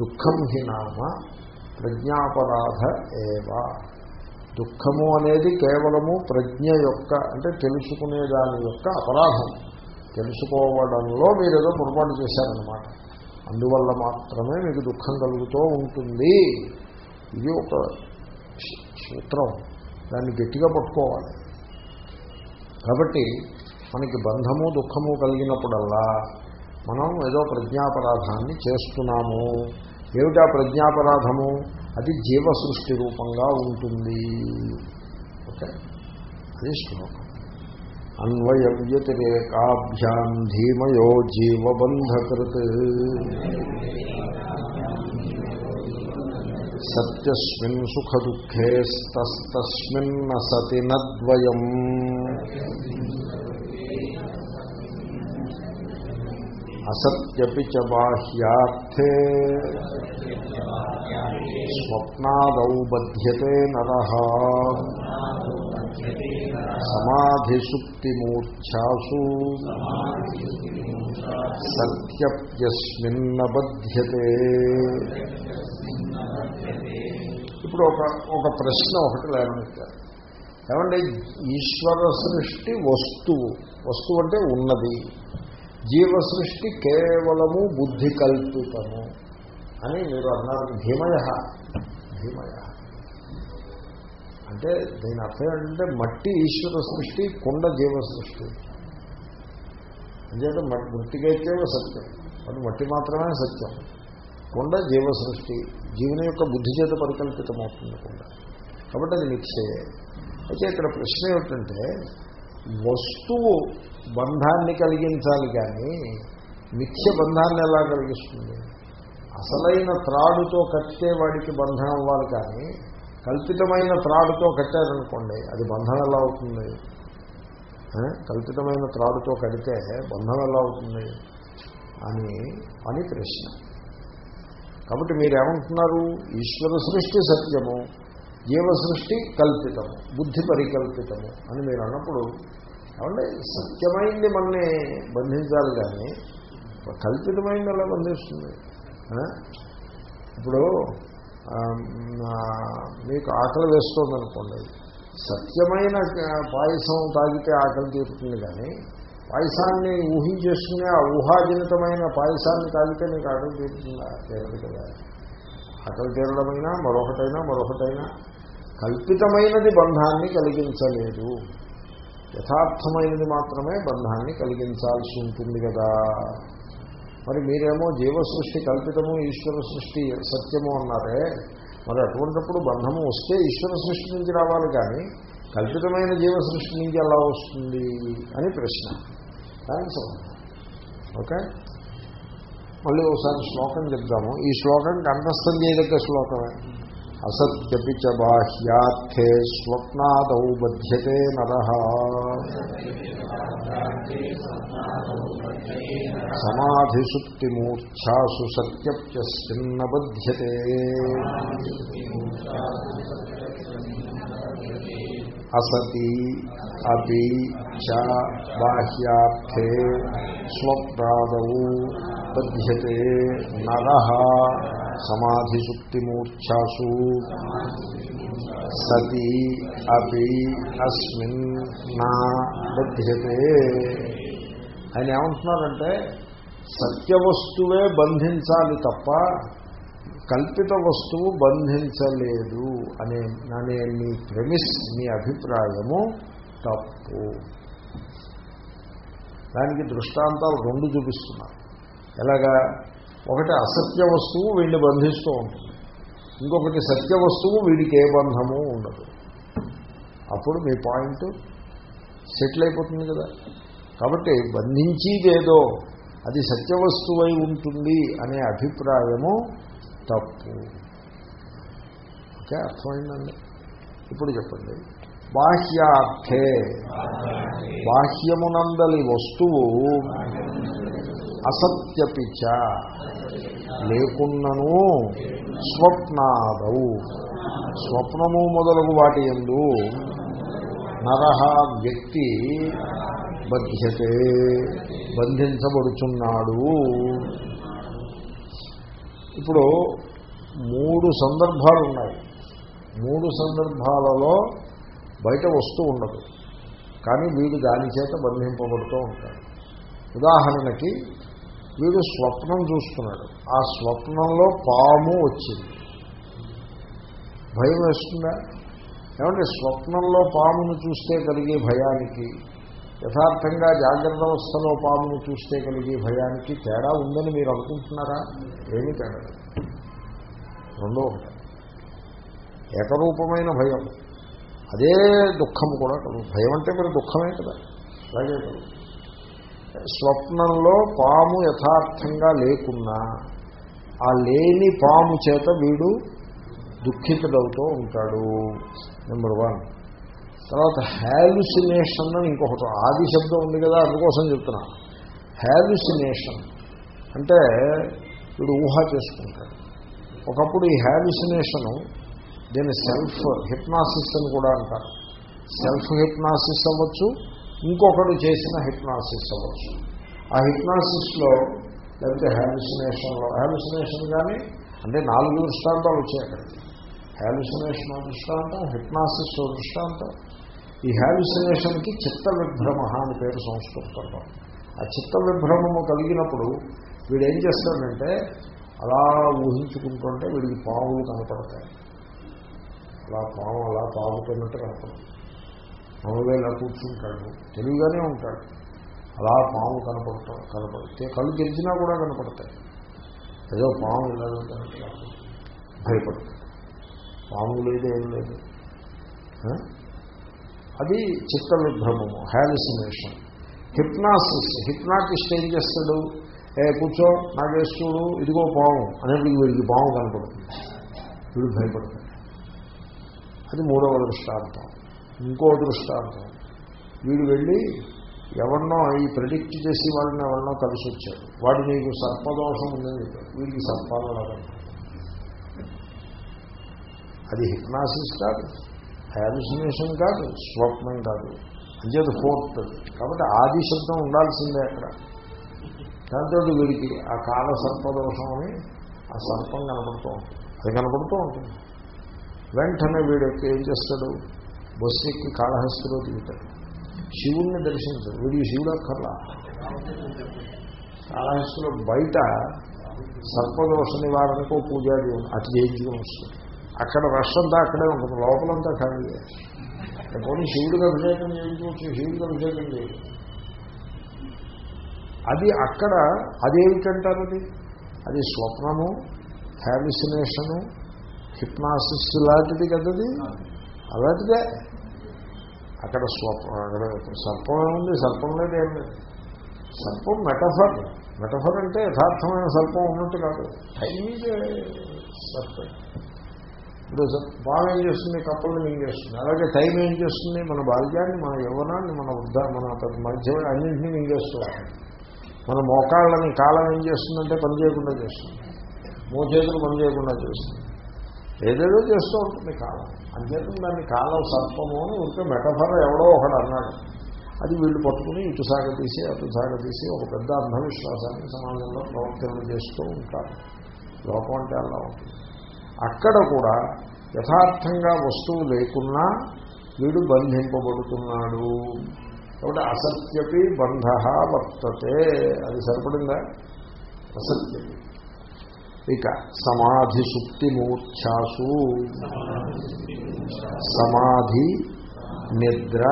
దుఃఖం హి నామ ప్రజ్ఞాపరాధ ఏవ. దుఃఖము అనేది కేవలము ప్రజ్ఞ యొక్క అంటే తెలుసుకునే దాని యొక్క అపరాధం. తెలుసుకోవడంలో మీరు ఏదో పొరపాటు చేశారనమాట అందువల్ల మాత్రమే మీకు దుఃఖం కలుగుతూ ఉంటుంది. ఇది ఒక సూత్రం. దాన్ని గట్టిగా పట్టుకోవాలి. కాబట్టి మనకి బంధము దుఃఖము కలిగినప్పుడల్లా మనం ఏదో ప్రజ్ఞాపరాధాన్ని చేస్తున్నాము. ఏమిటా ప్రజ్ఞాపరాధము? అది జీవ సృష్టి రూపంగా ఉంటుంది. ఓకే? అది శ్లోకం. అన్వయ వ్యతిరేకాభ్యాం ధీమయో జీవబంధకృత్. సత్యస్మిన్ సుఖదుఃఖేస్తస్మిన్న సతి నద్వయం. అసత్యపి చ బాహ్యార్థే స్వప్నాదౌ బధ్యతే నర సమాధిసుక్తిమూర్ఛాసు సత్యప్యస్మిన్న బధ్యతే ఇప్పుడు ఒక ఒక ప్రశ్న ఒకటి లేవనెత్తారు. ఏమంటే ఈశ్వర సృష్టి వస్తువు. వస్తువు అంటే ఉన్నది. జీవ సృష్టి కేవలము బుద్ధి కల్పితము అని మీరు అన్నారు. ధీమయ. ధీమయ. అంటే దీని అర్థం ఏంటంటే మట్టి ఈశ్వర సృష్టి కుండ జీవ సృష్టి అంచేత మట్టికైతే సత్యం. అది మట్టి మాత్రమే సత్యం. కుండ జీవ సృష్టి జీవుని యొక్క బుద్ధి చేత పరికల్పితమవుతుంది కుండ. కాబట్టి అది మిక్సే అయితే ఇక్కడ ప్రశ్న ఏమిటంటే వస్తువు బంధాన్ని కలిగించాలి కానీ మిథ్య బంధాన్ని ఎలా కలిగిస్తుంది? అసలైన త్రాడుతో కట్టే వాడికి బంధం అవ్వాలి కానీ కల్పితమైన త్రాడుతో కట్టారనుకోండి అది బంధం ఎలా అవుతుంది? కల్పితమైన త్రాడుతో కడితే బంధం ఎలా అవుతుంది? అని అని ప్రశ్న. కాబట్టి మీరేమంటున్నారు? ఈశ్వర సృష్టి సత్యము. జీవ సృష్టి కల్పితము బుద్ధి పరికల్పితము అని మీరు అన్నప్పుడు ఏమంటే సత్యమైంది మనని బంధించాలి కానీ కల్పితమైంది అలా బంధిస్తుంది? ఇప్పుడు మీకు ఆకలి వేస్తుంది అనుకోండి సత్యమైన పాయసం తాగితే ఆకలి తీరుతుంది కానీ పాయసాన్ని ఊహించేసుకునే ఆ ఊహాజనితమైన పాయసాన్ని తాగితే నీకు ఆకలి తీరుతుందా? తీరదు కదా. ఆకలి తీరడమైనా మరొకటైనా మరొకటైనా కల్పితమైనది బంధాన్ని కలిగించలేదు. యథార్థమైనది మాత్రమే బంధాన్ని కలిగించాల్సి ఉంటుంది కదా. మరి మీరేమో జీవ సృష్టి కల్పితము ఈశ్వర సృష్టి సత్యము అన్నారే. మరి అటువంటిప్పుడు బంధము వస్తే ఈశ్వర సృష్టి నుంచి రావాలి కానీ కల్పితమైన జీవ సృష్టి నుంచి ఎలా వస్తుంది అని ప్రశ్న. థ్యాంక్స్ ఓకే మళ్ళీ ఒకసారి శ్లోకం చెప్తాము ఈ శ్లోకం కంఠస్థం చేయదగ్గ శ్లోకమే. అసత్యపి చ బాహ్యార్థే స్వప్నాదౌ బధ్యతే నర. సమాధిశుక్తిమూర్ఛాసు సత్యప్యస్మిన్న బధ్యతే. అసతి అపి చ బాహ్యార్థే స్వప్నాదౌ బధ్యతే నర. సమాధిశుక్తిమూర్ఛాసు సతి అపి అస్మిన్ నా బధ్యతే. ఆయన ఏమంటున్నారంటే సత్యవస్తువే బంధించాలి తప్ప కల్పిత వస్తువు బంధించలేదు అనే అనే మీ ప్రెమిస్ మీ అభిప్రాయము తప్పు. దానికి దృష్టాంతాలు రెండు చూపిస్తున్నారు. ఎలాగా? ఒకటి అసత్య వస్తువు వీడిని బంధిస్తూ ఉంటుంది. ఇంకొకటి సత్య వస్తువు వీడికి ఏ బంధము ఉండదు. అప్పుడు మీ పాయింట్ సెటిల్ అయిపోతుంది కదా. కాబట్టి బంధించేదేదో అది సత్యవస్తువై ఉంటుంది అనే అభిప్రాయము తప్పు. ఓకే అర్థమైందండి? ఇప్పుడు చెప్పండి. బాహ్యార్థే. బాహ్యమునందలి వస్తువు అసత్యపిచ లేకున్నను స్వప్నాదవు స్వప్నము మొదలగు వాటి ఎందు నరహ వ్యక్తి బధ్యతే బంధించబడుచున్నాడు. ఇప్పుడు మూడు సందర్భాలు ఉన్నాయి మూడు సందర్భాలలో బయట వస్తూ ఉండదు. కానీ వీడు దాని చేత బంధింపబడుతూ ఉంటాడు. ఉదాహరణకి వీడు స్వప్నం చూస్తున్నాడు. ఆ స్వప్నంలో పాము వచ్చింది. భయం వేస్తుందా? ఏమంటే స్వప్నంలో పామును చూస్తే కలిగే భయానికి యథార్థంగా జాగ్రత్త అవస్థలో పామును చూస్తే కలిగే భయానికి తేడా ఉందని మీరు అనుకుంటున్నారా? ఏమీ తేడా రెండో ఏకరూపమైన భయం. అదే దుఃఖం కూడా భయం అంటే మరి దుఃఖమే కదా. అలాగే కలుగు స్వప్నంలో పాము యథార్థంగా లేకున్నా ఆ లేని పాము చేత వీడు దుఃఖితుడవుతూ ఉంటాడు. నెంబర్ వన్ తర్వాత హ్యాలుసినేషన్ అని ఇంకొకటి ఆది శబ్దం ఉంది కదా అందుకోసం చెప్తున్నా. హ్యాలుసినేషన్ అంటే వీడు ఊహ చేసుకుంటాడు ఒకప్పుడు ఈ హ్యాలుసినేషను దీన్ని సెల్ఫ్ హిప్నాసిస్ అని కూడా అంటారు. సెల్ఫ్ హిప్నాసిస్ అవ్వచ్చు ఇంకొకడు చేసిన హిప్నాసిస్ అవ్వచ్చు. ఆ హిప్నాసిస్లో లేకపోతే హ్యాలుసినేషన్లో హ్యాలుసినేషన్ కానీ అంటే నాలుగు దృష్టాంతాలు వచ్చాయి అక్కడికి హ్యాలుసినేషన్ దృష్టాంతం హిప్నాసిస్ దృష్టాంతం. ఈ హ్యాలుసినేషన్కి చిత్త విభ్రమ అని పేరు సంస్కృతంలో. ఆ చిత్త విభ్రమము కలిగినప్పుడు వీడు ఏం చేస్తాడంటే అలా ఊహించుకుంటుంటే వీడికి పాములు కనపడతాయి. అలా పాము అలా పాముతున్నట్టు కనపడుతుంది మామూలుగా ఇలా కూర్చుంటాడు. తెలివిగానే ఉంటాడు. అలా పాము కనపడతాం కనపడితే కళ్ళు తెరిచినా కూడా కనపడతాయి. ఏదో పాము ఇలా భయపడుతుంది పాము లేదు ఏం లేదు. అది చిత్త విభ్రమము హ్యాలిసినేషన్ హిప్నాసిస్ హిప్నాటిస్ట్ ఏం చేస్తాడు? ఏ కూర్చో నాగేశ్వరుడు ఇదిగో పాము అనేప్పటికి వీడికి పాము కనపడుతుంది. వీడు భయపడుతుంది అది మూడవ దృష్టాంతం. ఇంకో దృష్టాంతం. వీడు వెళ్ళి ఎవరినో ఈ ప్రెడిక్ట్ చేసి వాళ్ళని ఎవరినో కలిసి వచ్చాడు. వాడు నీకు సర్పదోషం ఉందని చెప్పాడు. వీడికి సర్పాలు అది హిప్నాసిస్ కాదు. హాలుసినేషన్ కాదు. స్వప్నం కాదు. అంచేత ఫోర్త్ కాబట్టి ఆది శబ్దం ఉండాల్సిందే అక్కడ. దాంతో వీడికి ఆ కాల సర్పదోషం అని ఆ సర్పం కనపడుతూ ఉంటుంది. అది కనపడుతూ ఉంటుంది. వెంటనే వీడు ఏం చేస్తాడు? బస్సు ఎక్కి కాళహస్తిలో దిగుతాడు. శివుణ్ణి దర్శించాడు. వీడికి శివుడు అక్కర్లా? కాళహస్తిలో బయట సర్పదోష నివారణకు పూజాది అతి చేయించుకుని వస్తుంది. అక్కడ రష్ అంతా అక్కడే ఉంటుంది. లోపలంతా ఖాళీ. పోనీ శివుడికి అభిషేకం చేయించుకోవచ్చు శివుడికి అభిషేకం చేయాలి అది అక్కడ అదేమిటంటారు అది? అది స్వప్నము హ్యాలిసినేషను హిప్నాసిస్ లాంటిది కదది? అలాంటిదే. అక్కడ స్వప్న అక్కడ సర్పం ఏముంది? సర్పం లేదు ఏం లేదు. సర్పం మెటఫర్. మెటఫర్ అంటే యథార్థమైన సర్పం ఉన్నట్టు కాదు. టైం సర్పం. ఇప్పుడు బాగా ఏం చేస్తుంది? కప్పలు ఏం చేస్తుంది? అలాగే టైం ఏం చేస్తుంది? మన బాల్యాన్ని మన యువనాన్ని మన వృద్ధ మన మధ్య అన్నింటినీ ఏం చేస్తుంది? మన మోకాళ్ళని కాలం ఏం చేస్తుందంటే పని చేయకుండా చేస్తుంది. మోచేతులు పని చేయకుండా చేస్తుంది. ఏదేదో చేస్తూ ఉంటుంది కాలం. అంచేతం దాన్ని కాలం సర్పము అని ఉంటే మెటఫర్ ఎవడో ఒకడు అన్నాడు. అది వీళ్ళు పట్టుకుని ఇటు సాగతీసి అటు సాగతీసి ఒక పెద్ద అంధవిశ్వాసాన్ని సమాజంలో ప్రవర్తన చేస్తూ ఉంటారు. లోకం అంటే అలా ఉంటుంది. అక్కడ కూడా యథార్థంగా వస్తువు లేకున్నా వీడు బంధింపబడుతున్నాడు. కాబట్టి అసత్యపి బంధ వర్తతే. అది సరిపడిందా? అసత్యపి. ఇక సమాధి సుప్తి మూర్ఛాసు సమాధి నిద్ర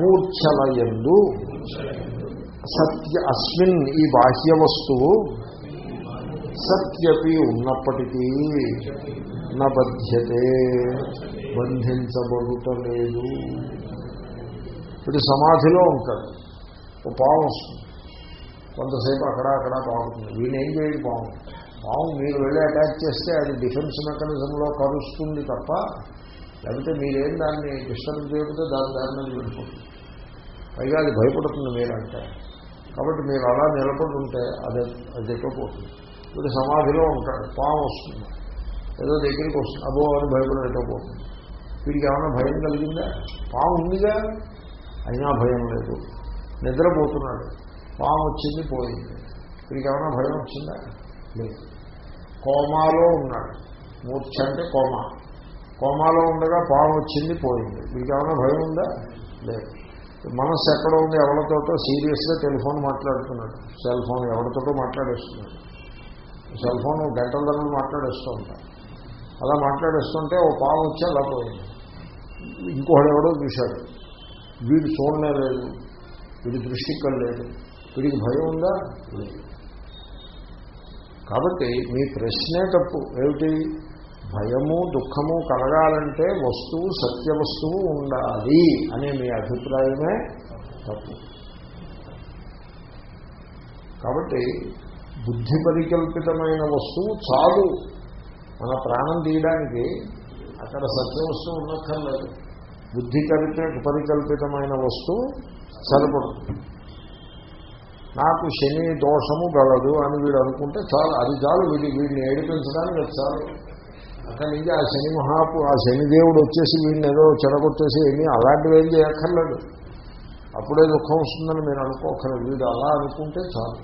మూర్ఛలయందు. సత్య అస్మిన్ ఈ బాహ్య వస్తువు సత్యపి ఉన్నప్పటికీ నబధ్యతే బంధించబడుటలేదు. ఇప్పుడు సమాధిలో ఉంటాడు. ఓ పాము వస్తుంది కొంతసేపు అక్కడ అక్కడ పాముతుంది వీళ్ళు చేయడు పాము పాము మీరు వెళ్ళి అటాక్ చేస్తే అది డిఫెన్స్ మెకానిజంలో కరుస్తుంది తప్ప లేకపోతే మీరేం దాన్ని డిస్టర్బ్ చేయకపోతే దాని దాని మీద వెళ్ళిపోతుంది. పైగా అది భయపడుతుంది మీరంటే. కాబట్టి మీరు అలా నిలబడి ఉంటే అది అది ఎక్కకపోతుంది ఇప్పుడు సమాధిలో ఉంటాడు పాము వస్తుంది. ఏదో దగ్గరికి వస్తుంది అబో అని భయపడి ఎక్కకపోతుంది వీడికి ఏమైనా భయం కలిగిందా? పాము ఉందిగా? అయినా భయం లేదు. నిద్రపోతున్నాడు. పాము వచ్చింది పోయింది. వీడికి ఏమైనా భయం వచ్చిందా? లేదు. కోమాలో ఉన్నాడు. మూర్ఛ అంటే కోమా. కోమాలో ఉండగా పాము వచ్చింది పోయింది. వీడికి ఏమైనా భయం ఉందా? లేదు. మనస్సు ఎక్కడ ఉంది ఎవరితోటో సీరియస్గా టెలిఫోన్ మాట్లాడుతున్నాడు. సెల్ ఫోన్ ఎవరితోటో మాట్లాడేస్తున్నాడు. సెల్ ఫోన్ గంటల ధరలు మాట్లాడేస్తూ ఉంటాడు. అలా మాట్లాడేస్తుంటే ఓ పాము వచ్చి అలా పోయింది. ఇంకోటి ఎవడో చూశాడు. వీడు చూడలేదు. లేదు వీడి దృష్టి లేదు. వీడికి భయం ఉందా? లేదు. కాబట్టి మీ ప్రశ్నే తప్పు. ఏమిటి? భయము దుఃఖము కలగాలంటే వస్తువు సత్య వస్తువు ఉండాలి అనే మీ అభిప్రాయమే తప్పు. కాబట్టి బుద్ధి పరికల్పితమైన వస్తువు చాలు. మన ప్రాణం తీయడానికి అక్కడ సత్య వస్తువు ఉన్నక్కర్లేదు. బుద్ధి కల్పి పరికల్పితమైన వస్తువు సరిపడుతుంది నాకు శని దోషము గలదు అని వీడు అనుకుంటే చాలు అది చాలు వీడి వీడిని ఏడిపించడానికి అది చాలు. అక్కడి నుంచి ఆ శని మహాపు ఆ శనిదేవుడు వచ్చేసి వీడిని ఏదో చెడగొట్టేసి ఏమీ అలాంటివి ఏం చేయక్కర్లేదు. అప్పుడే దుఃఖం వస్తుందని మీరు అనుకోకరు వీడు అలా అనుకుంటే చాలు.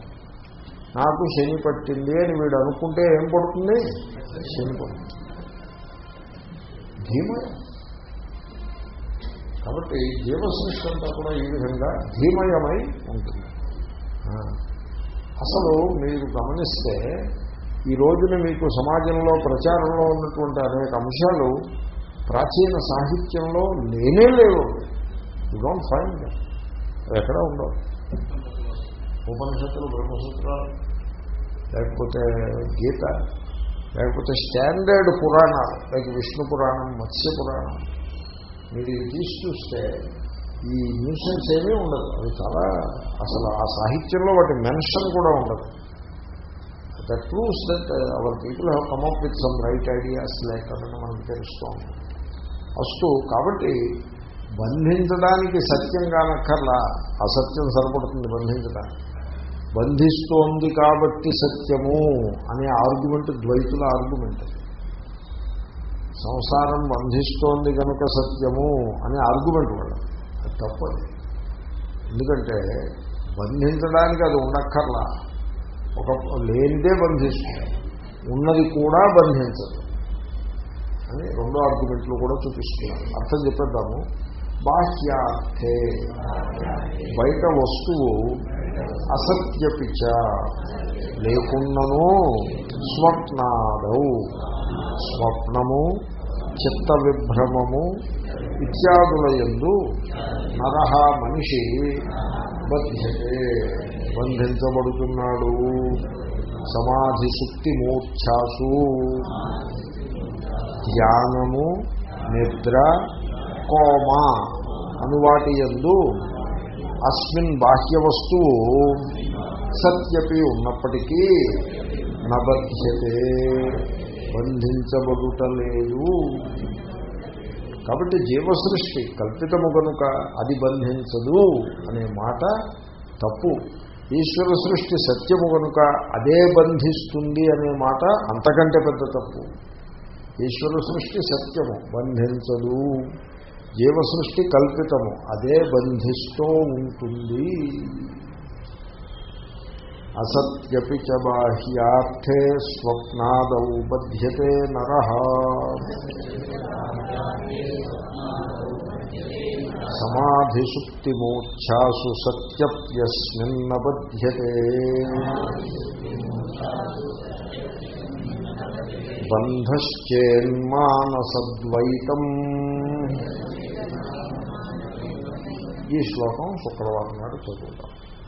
నాకు శని పట్టింది అని వీడు అనుకుంటే ఏం పడుతుంది? శని పడుతుంది. ధీమయ కాబట్టి జీవసృష్టి అంతా కూడా ఈ విధంగా ధీమయమై ఉంటుంది. అసలు మీరు గమనిస్తే ఈ రోజున మీకు సమాజంలో ప్రచారంలో ఉన్నటువంటి అనేక అంశాలు ప్రాచీన సాహిత్యంలో లేనే లేవు. యూ డోంట్ ఫైండ్ ఎక్కడ ఉండవు. ఉపనిషత్తులు బ్రహ్మసూత్రాలు లేకపోతే గీత లేకపోతే స్టాండర్డ్ పురాణాలు లైక్ విష్ణు పురాణం మత్స్య పురాణం. మీరు ఇది తీసి చూస్తే ఈ న్యూసెన్స్ ఏమీ ఉండదు. అది చాలా అసలు ఆ సాహిత్యంలో వాటి మెన్షన్ కూడా ఉండదు. That proves that our people have come up with some right ideas లేకపోతే మనం మనకు తెలుస్తూ అస్తు కాబట్టి బంధించడానికి సత్యం కానక్కర్లా అసత్యం సరిపడుతుంది బంధించడానికి. బంధిస్తోంది కాబట్టి సత్యము అనే ఆర్గ్యుమెంట్ ద్వైతుల ఆర్గ్యుమెంట్ సంసారం బంధిస్తోంది కనుక సత్యము అనే ఆర్గ్యుమెంట్ వాళ్ళు తప్పది. ఎందుకంటే బంధించడానికి అది ఉండక్కర్లా. ఒక లేనిదే బంధిస్తుంది ఉన్నది కూడా బంధించదు. అని రెండో ఆర్గ్యుమెంట్లు కూడా చూపిస్తున్నాను. అర్థం చెప్పేద్దాము. బాహ్యార్థే. బయట వస్తువు అసత్యపిచ లేకున్నను స్వప్నాదౌ స్వప్నము చిత్త విభ్రమము ఇత్యాదుల ఎందు నరహ మనిషి బధ్యతే బంధించబడుతున్నాడు. సమాధి సుక్తి మూర్ఛాసు ధ్యానము నిద్ర కోమా అనువాటి ఎందు అస్మిన్ బాహ్య వస్తువు సత్యపి ఉన్నప్పటికీ నబధ్యతే బంధించబడుటలేదు కాబట్టి జీవసృష్టి కల్పితము కనుక అది బంధించదు అనే మాట తప్పు. ఈశ్వర సృష్టి సత్యము కనుక అదే బంధిస్తుంది అనే మాట అంతకంటే పెద్ద తప్పు. ఈశ్వర సృష్టి సత్యము బంధించదు. జీవ సృష్టి కల్పితము అదే బంధిస్తూ ఉంటుంది. అసత్యపి చ బాహ్యార్థే స్వప్నాదౌ బధ్యతే నర సమాధిశుక్తిమూర్ఛాసు సత్యప్యస్మిన్న బధ్యతే బంధశ్చేన్మానసద్వైతం ఈ శ్లోకం శుక్రవారం నాడు చదువుతాం.